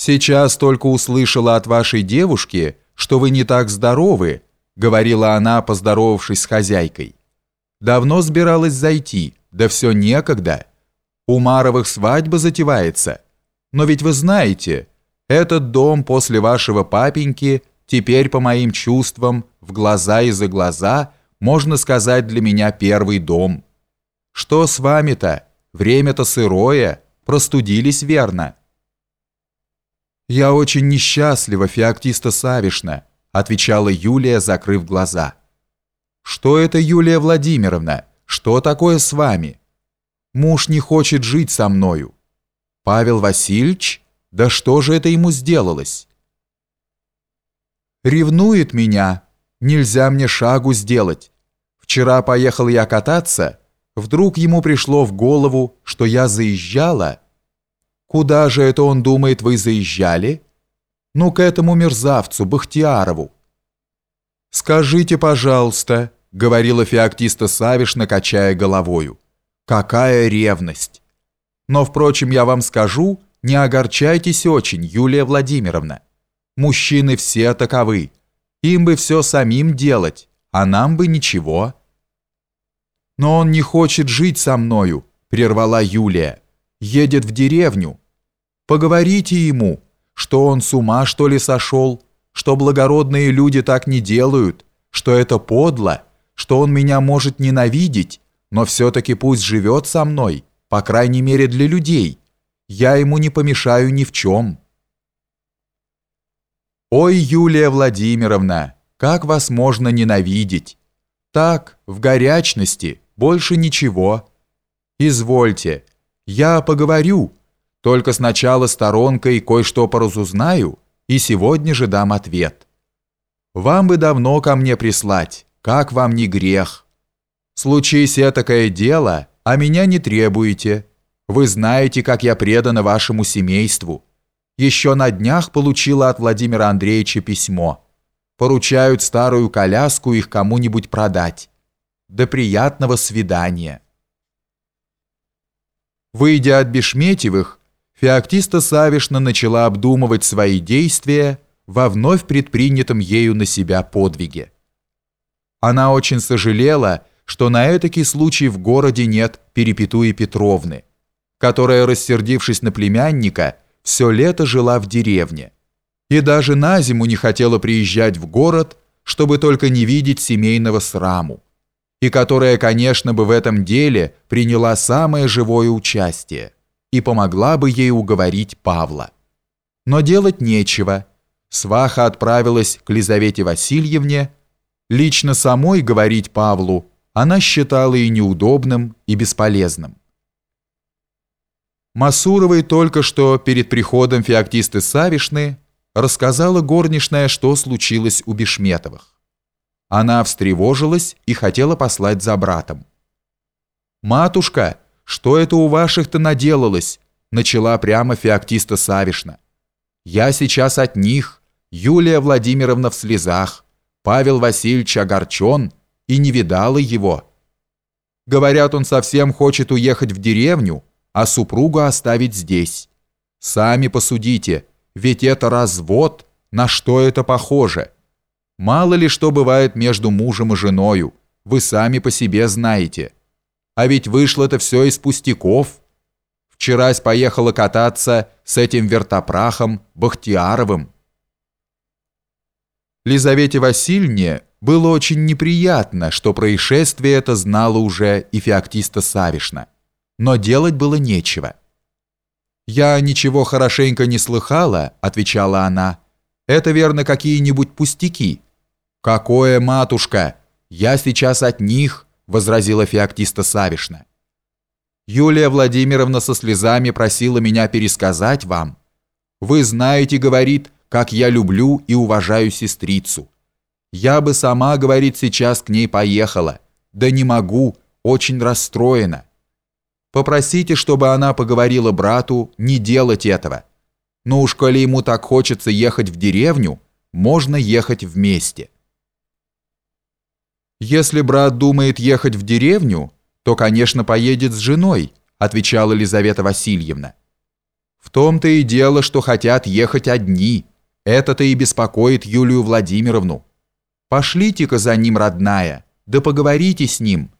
«Сейчас только услышала от вашей девушки, что вы не так здоровы», говорила она, поздоровавшись с хозяйкой. «Давно собиралась зайти, да все некогда. У Маровых свадьба затевается. Но ведь вы знаете, этот дом после вашего папеньки теперь, по моим чувствам, в глаза и за глаза, можно сказать, для меня первый дом. Что с вами-то? Время-то сырое, простудились верно». «Я очень несчастлива, Феоктиста Савишна», отвечала Юлия, закрыв глаза. «Что это, Юлия Владимировна? Что такое с вами? Муж не хочет жить со мною. Павел Васильевич? Да что же это ему сделалось?» «Ревнует меня. Нельзя мне шагу сделать. Вчера поехал я кататься. Вдруг ему пришло в голову, что я заезжала» Куда же это он думает, вы заезжали? Ну, к этому мерзавцу, Бахтиярову. Скажите, пожалуйста, говорила Феоктиста Савишна, качая головою. Какая ревность! Но, впрочем, я вам скажу, не огорчайтесь очень, Юлия Владимировна. Мужчины все таковы. Им бы все самим делать, а нам бы ничего. Но он не хочет жить со мною, прервала Юлия едет в деревню. Поговорите ему, что он с ума, что ли, сошел, что благородные люди так не делают, что это подло, что он меня может ненавидеть, но все-таки пусть живет со мной, по крайней мере для людей. Я ему не помешаю ни в чем». «Ой, Юлия Владимировна, как вас можно ненавидеть? Так, в горячности, больше ничего. Извольте, я поговорю, только сначала сторонкой кое-что поразузнаю и сегодня же дам ответ. Вам бы давно ко мне прислать, как вам не грех. Случись этакое дело, а меня не требуете. Вы знаете, как я предана вашему семейству. Еще на днях получила от Владимира Андреевича письмо. Поручают старую коляску их кому-нибудь продать. До приятного свидания. Выйдя от Бешметьевых, Феоктиста Савишна начала обдумывать свои действия во вновь предпринятом ею на себя подвиге. Она очень сожалела, что на этакий случай в городе нет Перепетуи Петровны, которая, рассердившись на племянника, все лето жила в деревне и даже на зиму не хотела приезжать в город, чтобы только не видеть семейного сраму и которая, конечно, бы в этом деле приняла самое живое участие и помогла бы ей уговорить Павла. Но делать нечего. Сваха отправилась к Лизавете Васильевне. Лично самой говорить Павлу она считала и неудобным, и бесполезным. Масуровой только что перед приходом Феоктисты Савишны рассказала горничная, что случилось у Бешметовых. Она встревожилась и хотела послать за братом. «Матушка, что это у ваших-то наделалось?» начала прямо Феоктиста Савишна. «Я сейчас от них, Юлия Владимировна в слезах, Павел Васильевич огорчен и не видала его. Говорят, он совсем хочет уехать в деревню, а супругу оставить здесь. Сами посудите, ведь это развод, на что это похоже?» Мало ли что бывает между мужем и женою, вы сами по себе знаете. А ведь вышло это все из пустяков. Вчерась поехала кататься с этим вертопрахом Бахтияровым. Лизавете Васильевне было очень неприятно, что происшествие это знала уже и Феоктиста Савишна. Но делать было нечего. «Я ничего хорошенько не слыхала», — отвечала она. «Это, верно, какие-нибудь пустяки». «Какое, матушка? Я сейчас от них», — возразила Феоктиста Савишна. «Юлия Владимировна со слезами просила меня пересказать вам. Вы знаете, — говорит, — как я люблю и уважаю сестрицу. Я бы сама, — говорит, — сейчас к ней поехала. Да не могу, очень расстроена. Попросите, чтобы она поговорила брату не делать этого. Но уж коли ему так хочется ехать в деревню, можно ехать вместе». «Если брат думает ехать в деревню, то, конечно, поедет с женой», отвечала Елизавета Васильевна. В том-то и дело, что хотят ехать одни. Это-то и беспокоит Юлию Владимировну. Пошлите-ка за ним, родная, да поговорите с ним»